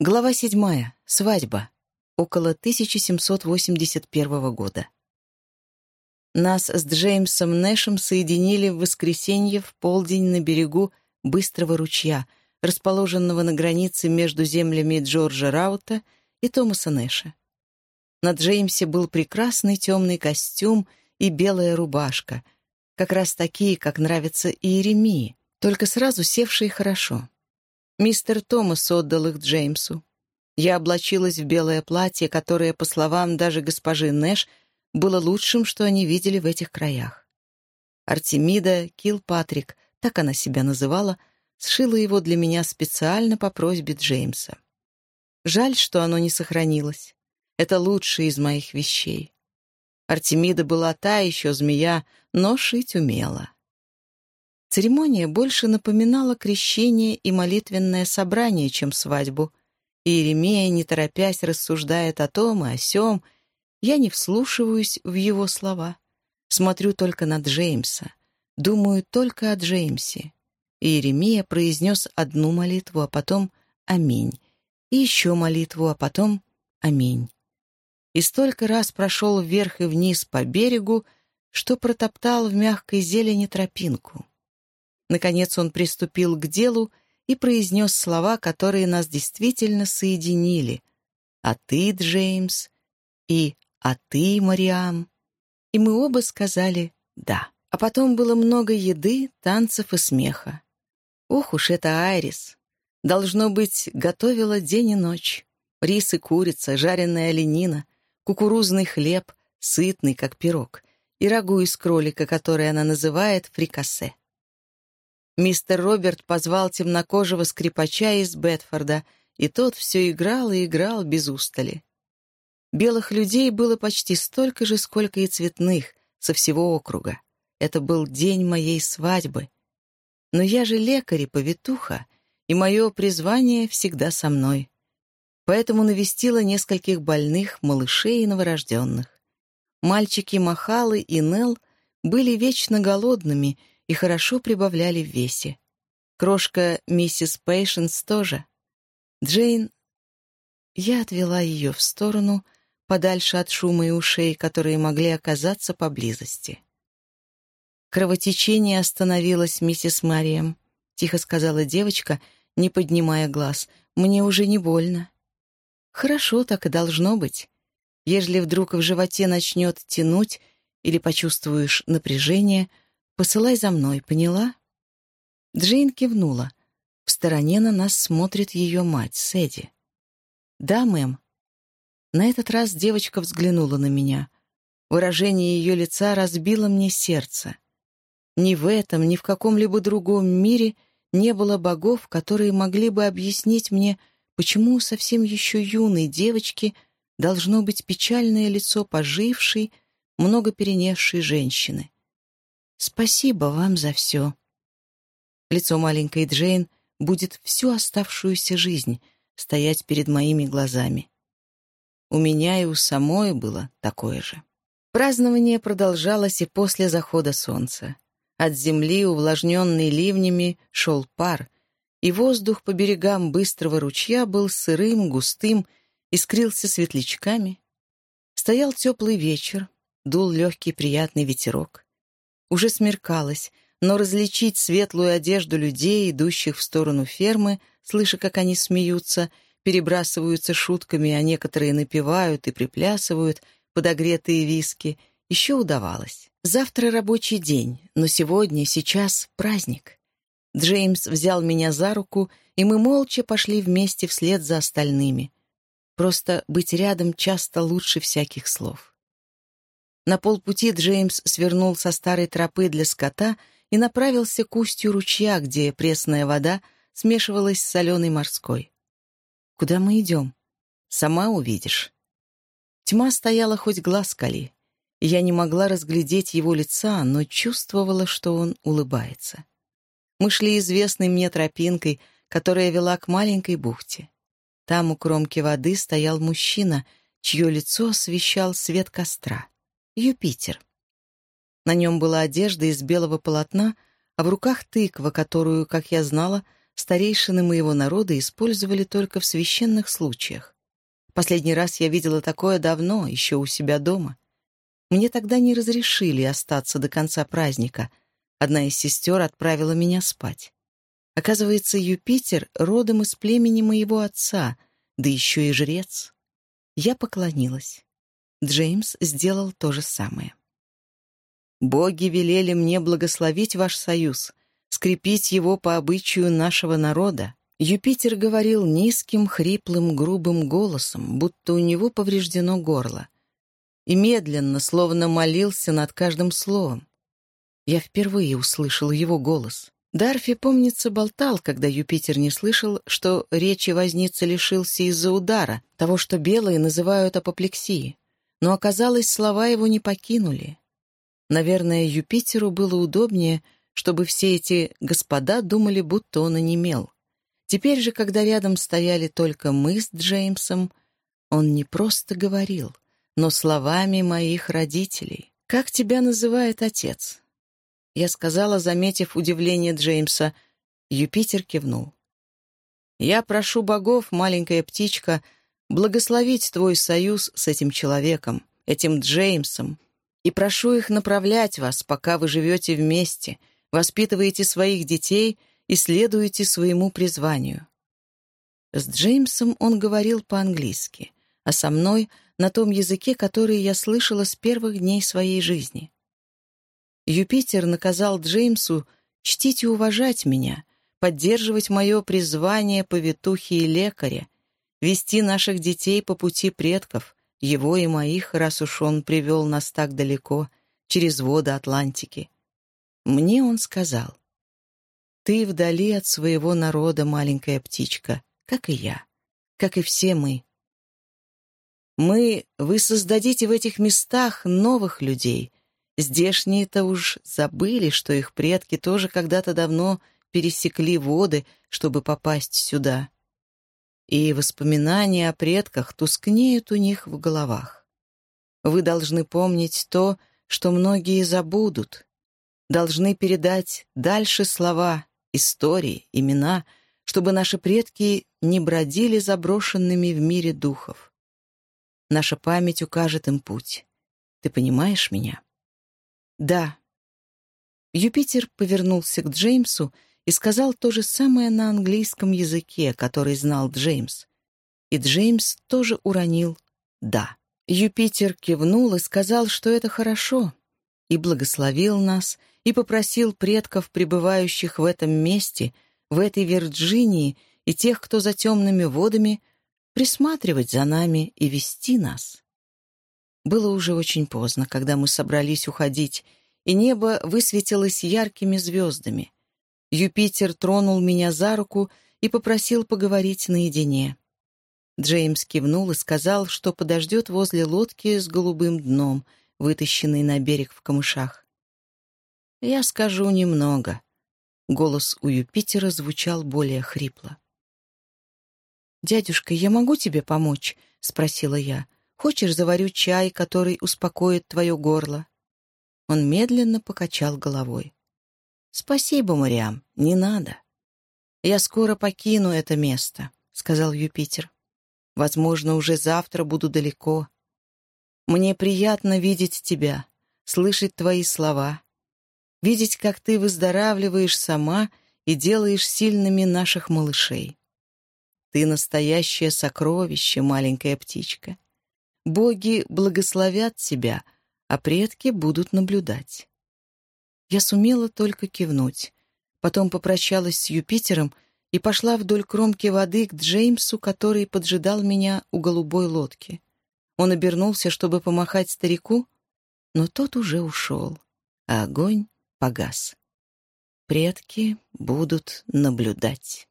Глава седьмая. Свадьба. Около 1781 года. Нас с Джеймсом Нэшем соединили в воскресенье в полдень на берегу Быстрого ручья, расположенного на границе между землями Джорджа Раута и Томаса Нэша. На Джеймсе был прекрасный темный костюм и белая рубашка, как раз такие, как нравятся Иеремии, только сразу севшие хорошо. Мистер Томас отдал их Джеймсу. Я облачилась в белое платье, которое, по словам даже госпожи Нэш, было лучшим, что они видели в этих краях. Артемида Килпатрик, так она себя называла, сшила его для меня специально по просьбе Джеймса. Жаль, что оно не сохранилось. Это лучшее из моих вещей. Артемида была та еще змея, но шить умела. Церемония больше напоминала крещение и молитвенное собрание, чем свадьбу. И Иеремия, не торопясь, рассуждает о том и о сём. Я не вслушиваюсь в его слова. Смотрю только на Джеймса. Думаю только о Джеймсе. И Иеремия произнес одну молитву, а потом «Аминь». И еще молитву, а потом «Аминь». И столько раз прошел вверх и вниз по берегу, что протоптал в мягкой зелени тропинку. Наконец он приступил к делу и произнес слова, которые нас действительно соединили. «А ты, Джеймс?» и «А ты, Мариам?» И мы оба сказали «да». А потом было много еды, танцев и смеха. Ох уж это Айрис! Должно быть, готовила день и ночь. Рис и курица, жареная оленина, кукурузный хлеб, сытный, как пирог, и рагу из кролика, который она называет фрикасе. Мистер Роберт позвал темнокожего скрипача из Бетфорда, и тот все играл и играл без устали. Белых людей было почти столько же, сколько и цветных, со всего округа. Это был день моей свадьбы. Но я же лекарь и повитуха, и мое призвание всегда со мной. Поэтому навестила нескольких больных, малышей и новорожденных. Мальчики Махалы и Нел были вечно голодными и хорошо прибавляли в весе. Крошка миссис Пейшенс тоже. Джейн... Я отвела ее в сторону, подальше от шума и ушей, которые могли оказаться поблизости. «Кровотечение остановилось, миссис Марием», — тихо сказала девочка, не поднимая глаз. «Мне уже не больно». «Хорошо, так и должно быть. Ежели вдруг в животе начнет тянуть или почувствуешь напряжение — Посылай за мной, поняла?» Джейн кивнула. В стороне на нас смотрит ее мать, Сэдди. «Да, мэм». На этот раз девочка взглянула на меня. Выражение ее лица разбило мне сердце. Ни в этом, ни в каком-либо другом мире не было богов, которые могли бы объяснить мне, почему у совсем еще юной девочки должно быть печальное лицо пожившей, много перенесшей женщины. Спасибо вам за все. Лицо маленькой Джейн будет всю оставшуюся жизнь стоять перед моими глазами. У меня и у самой было такое же. Празднование продолжалось и после захода солнца. От земли, увлажненный ливнями, шел пар, и воздух по берегам быстрого ручья был сырым, густым, искрился светлячками. Стоял теплый вечер, дул легкий приятный ветерок. Уже смеркалось, но различить светлую одежду людей, идущих в сторону фермы, слыша, как они смеются, перебрасываются шутками, а некоторые напевают и приплясывают, подогретые виски, еще удавалось. Завтра рабочий день, но сегодня, сейчас праздник. Джеймс взял меня за руку, и мы молча пошли вместе вслед за остальными. Просто быть рядом часто лучше всяких слов. На полпути Джеймс свернул со старой тропы для скота и направился к устью ручья, где пресная вода смешивалась с соленой морской. «Куда мы идем?» «Сама увидишь». Тьма стояла хоть глаз кали. Я не могла разглядеть его лица, но чувствовала, что он улыбается. Мы шли известной мне тропинкой, которая вела к маленькой бухте. Там у кромки воды стоял мужчина, чье лицо освещал свет костра. Юпитер. На нем была одежда из белого полотна, а в руках тыква, которую, как я знала, старейшины моего народа использовали только в священных случаях. Последний раз я видела такое давно, еще у себя дома. Мне тогда не разрешили остаться до конца праздника. Одна из сестер отправила меня спать. Оказывается, Юпитер родом из племени моего отца, да еще и жрец. Я поклонилась. Джеймс сделал то же самое. «Боги велели мне благословить ваш союз, скрепить его по обычаю нашего народа». Юпитер говорил низким, хриплым, грубым голосом, будто у него повреждено горло, и медленно, словно молился над каждым словом. Я впервые услышал его голос. Дарфи, помнится, болтал, когда Юпитер не слышал, что речи возницы лишился из-за удара, того, что белые называют апоплексией. Но оказалось, слова его не покинули. Наверное, Юпитеру было удобнее, чтобы все эти господа думали, будто он онемел. Теперь же, когда рядом стояли только мы с Джеймсом, он не просто говорил, но словами моих родителей. «Как тебя называет отец?» Я сказала, заметив удивление Джеймса. Юпитер кивнул. «Я прошу богов, маленькая птичка, благословить твой союз с этим человеком, этим Джеймсом, и прошу их направлять вас, пока вы живете вместе, воспитываете своих детей и следуете своему призванию». С Джеймсом он говорил по-английски, а со мной — на том языке, который я слышала с первых дней своей жизни. Юпитер наказал Джеймсу чтить и уважать меня, поддерживать мое призвание повитухи и лекаря, вести наших детей по пути предков, его и моих, раз уж он привел нас так далеко, через воды Атлантики. Мне он сказал, «Ты вдали от своего народа, маленькая птичка, как и я, как и все мы. Мы, вы создадите в этих местах новых людей, Здешние-то уж забыли, что их предки тоже когда-то давно пересекли воды, чтобы попасть сюда. И воспоминания о предках тускнеют у них в головах. Вы должны помнить то, что многие забудут, должны передать дальше слова, истории, имена, чтобы наши предки не бродили заброшенными в мире духов. Наша память укажет им путь. Ты понимаешь меня? «Да». Юпитер повернулся к Джеймсу и сказал то же самое на английском языке, который знал Джеймс. И Джеймс тоже уронил «да». Юпитер кивнул и сказал, что это хорошо, и благословил нас, и попросил предков, пребывающих в этом месте, в этой Вирджинии, и тех, кто за темными водами, присматривать за нами и вести нас. Было уже очень поздно, когда мы собрались уходить, и небо высветилось яркими звездами. Юпитер тронул меня за руку и попросил поговорить наедине. Джеймс кивнул и сказал, что подождет возле лодки с голубым дном, вытащенной на берег в камышах. «Я скажу немного». Голос у Юпитера звучал более хрипло. «Дядюшка, я могу тебе помочь?» — спросила я. Хочешь, заварю чай, который успокоит твое горло?» Он медленно покачал головой. «Спасибо, Мариам, не надо. Я скоро покину это место», — сказал Юпитер. «Возможно, уже завтра буду далеко. Мне приятно видеть тебя, слышать твои слова, видеть, как ты выздоравливаешь сама и делаешь сильными наших малышей. Ты настоящее сокровище, маленькая птичка. Боги благословят тебя, а предки будут наблюдать. Я сумела только кивнуть. Потом попрощалась с Юпитером и пошла вдоль кромки воды к Джеймсу, который поджидал меня у голубой лодки. Он обернулся, чтобы помахать старику, но тот уже ушел, а огонь погас. Предки будут наблюдать.